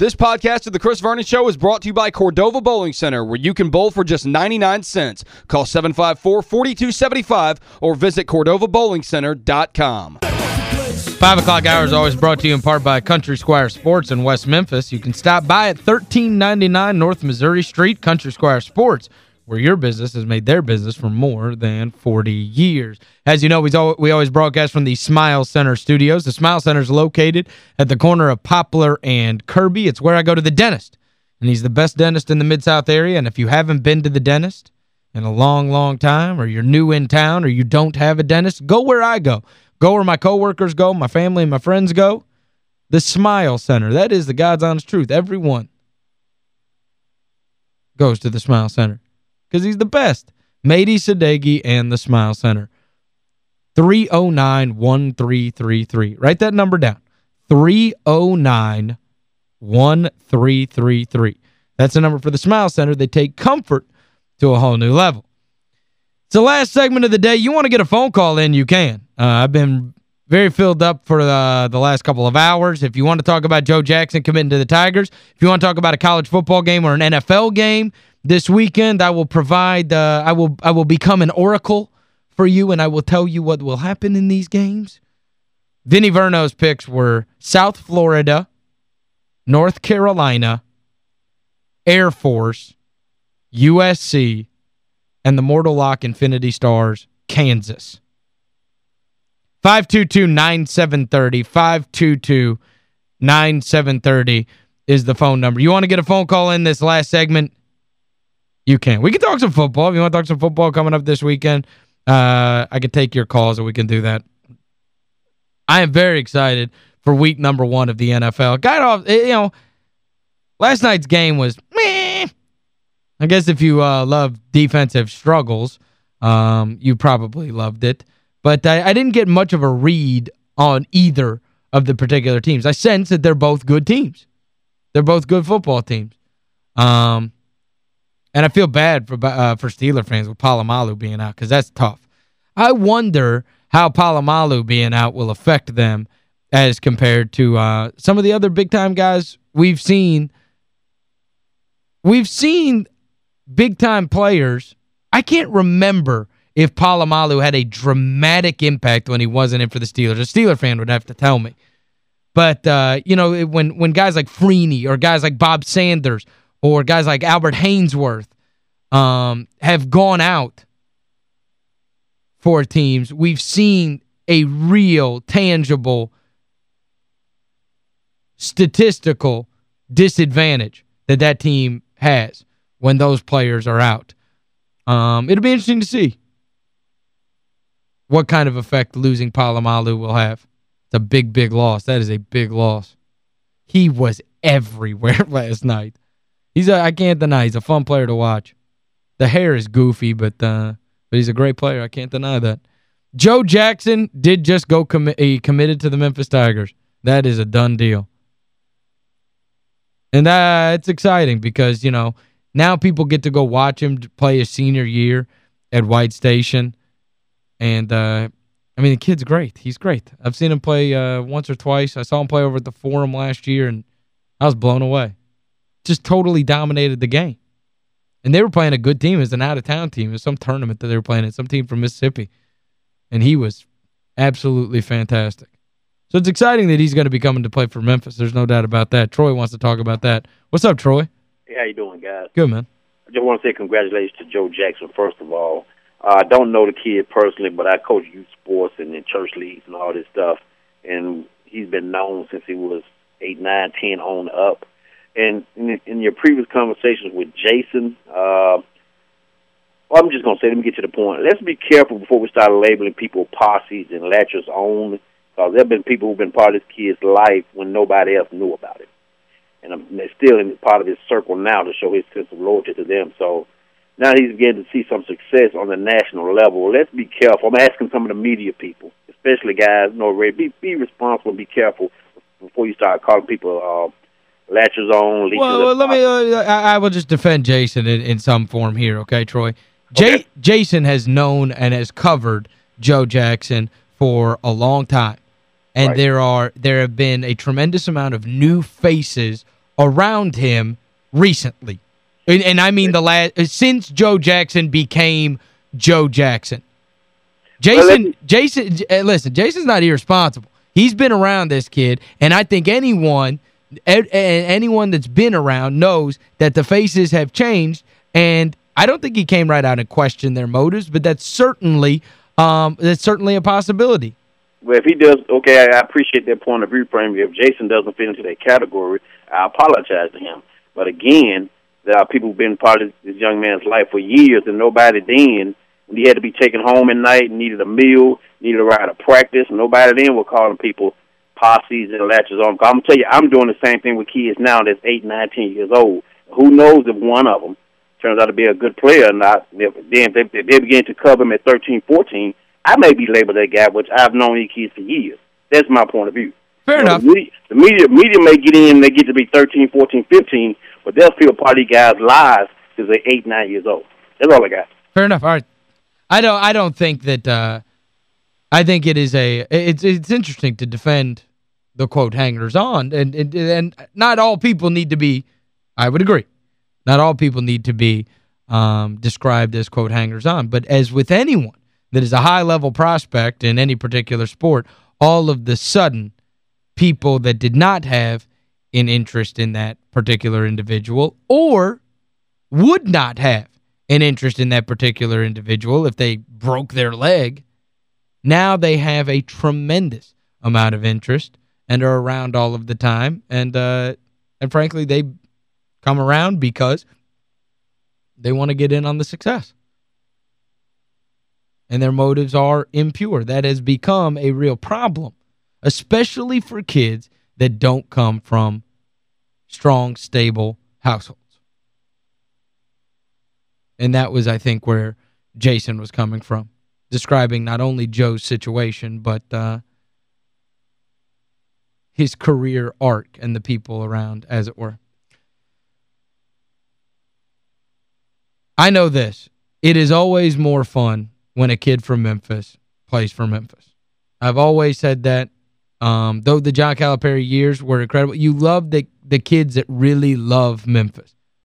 This podcast of The Chris Vernon Show is brought to you by Cordova Bowling Center, where you can bowl for just 99 cents. Call 754-4275 or visit CordovaBowlingCenter.com. 5 o'clock hour is always brought to you in part by Country Squire Sports in West Memphis. You can stop by at 1399 North Missouri Street, Country Squire Sports, where your business has made their business for more than 40 years. As you know, we always broadcast from the Smile Center studios. The Smile Center is located at the corner of Poplar and Kirby. It's where I go to the dentist. And he's the best dentist in the Mid-South area. And if you haven't been to the dentist in a long, long time, or you're new in town, or you don't have a dentist, go where I go. Go where my coworkers go, my family and my friends go. The Smile Center. That is the God's honest truth. Everyone goes to the Smile Center because he's the best. Mady Sadeghi and the Smile Center. 309-1333. Write that number down. 309-1333. That's the number for the Smile Center. They take comfort to a whole new level. It's the last segment of the day. You want to get a phone call in, you can. Uh, I've been very filled up for the, the last couple of hours. If you want to talk about Joe Jackson committing to the Tigers, if you want to talk about a college football game or an NFL game, this weekend. I will provide uh, I will I will become an oracle for you and I will tell you what will happen in these games. Vinny Verno's picks were South Florida, North Carolina, Air Force, USC, and the Mortal Lock Infinity Stars, Kansas. 522-9730, 522-9730 is the phone number. You want to get a phone call in this last segment? You can. We can talk some football. If you want to talk some football coming up this weekend, uh, I can take your calls and we can do that. I am very excited for week number one of the NFL. Got off, eh, you know, last night's game was meh. I guess if you uh, love defensive struggles, um, you probably loved it. But I, I didn't get much of a read on either of the particular teams. I sense that they're both good teams. They're both good football teams. Um, and I feel bad for uh, for Steeler fans with Polamalu being out because that's tough. I wonder how Polamalu being out will affect them as compared to uh, some of the other big-time guys we've seen. We've seen big-time players. I can't remember if Polamalu had a dramatic impact when he wasn't in for the Steelers. A Steeler fan would have to tell me. But, uh, you know, when when guys like Freeney or guys like Bob Sanders or guys like Albert Haynesworth um, have gone out for teams, we've seen a real, tangible, statistical disadvantage that that team has when those players are out. Um, it'll be interesting to see what kind of effect losing Polamalu will have. It's a big, big loss. That is a big loss. He was everywhere last night. He's a, I can't deny he's a fun player to watch. The hair is goofy, but uh, but he's a great player. I can't deny that. Joe Jackson did just go commi he committed to the Memphis Tigers. That is a done deal. And uh, it's exciting because, you know, now people get to go watch him play his senior year at White Station. And, uh, I mean, the kid's great. He's great. I've seen him play uh, once or twice. I saw him play over at the Forum last year, and I was blown away just totally dominated the game. And they were playing a good team. It was an out-of-town team. It was some tournament that they were playing at, some team from Mississippi. And he was absolutely fantastic. So it's exciting that he's going to be coming to play for Memphis. There's no doubt about that. Troy wants to talk about that. What's up, Troy? Hey, how you doing, guys? Good, man. I just want to say congratulations to Joe Jackson, first of all. I don't know the kid personally, but I coach youth sports and in church leagues and all this stuff. And he's been known since he was eight, nine, ten on up and in, in your previous conversations with Jason, uh, well, I'm just going to say, let me get to the point. Let's be careful before we start labeling people posses and latchers only, because there have been people who've been part of this kid's life when nobody else knew about it. And I'm still in part of his circle now to show his sense of loyalty to them. So now he's beginning to see some success on the national level. Let's be careful. I'm asking some of the media people, especially guys, you know, be, be responsible, be careful before you start calling people uh, latches on. Well, let me. Uh, I, I, will just defend Jason in, in some form here, okay, Troy? J okay. Jason has known and has covered Joe Jackson for a long time. And right. there are there have been a tremendous amount of new faces around him recently. And, and I mean the last since Joe Jackson became Joe Jackson. Jason, Jason, uh, listen, Jason's not irresponsible. He's been around this kid, and I think anyone anyone that's been around knows that the faces have changed, and I don't think he came right out and questioned their motives, but that's certainly um, that's certainly a possibility. Well, if he does, okay, I appreciate that point of view. If Jason doesn't fit into that category, I apologize to him. But again, there are people who've been part of this young man's life for years, and nobody then, when he had to be taken home at night, needed a meal, needed a ride to practice, nobody then was calling people posses and latches on. I'm gonna tell you, I'm doing the same thing with kids now that's eight, nine, ten years old. Who knows if one of them turns out to be a good player or not? If, then if they, if they begin to cover him at 13, 14, I may be labeled that guy, which I've known these kids for years. That's my point of view. Fair you enough. The, media, the media may get in, they get to be 13, 14, 15, but they'll feel part of these guys' lives because they're eight, nine years old. That's all I got. Fair enough. All right. I don't I don't think that uh, I think it is a it's it's interesting to defend the quote hangers on and, and and not all people need to be I would agree. Not all people need to be um, described as quote hangers on, but as with anyone that is a high-level prospect in any particular sport, all of the sudden people that did not have an interest in that particular individual or would not have an interest in that particular individual if they broke their leg, now they have a tremendous amount of interest and are around all of the time. And uh, and frankly, they come around because they want to get in on the success. And their motives are impure. That has become a real problem, especially for kids that don't come from strong, stable households. And that was, I think, where Jason was coming from, describing not only Joe's situation, but uh, his career arc and the people around, as it were. I know this. It is always more fun when a kid from Memphis plays for Memphis. I've always said that. Um, though the John Calipari years were incredible, you love the, the kids that really love Memphis.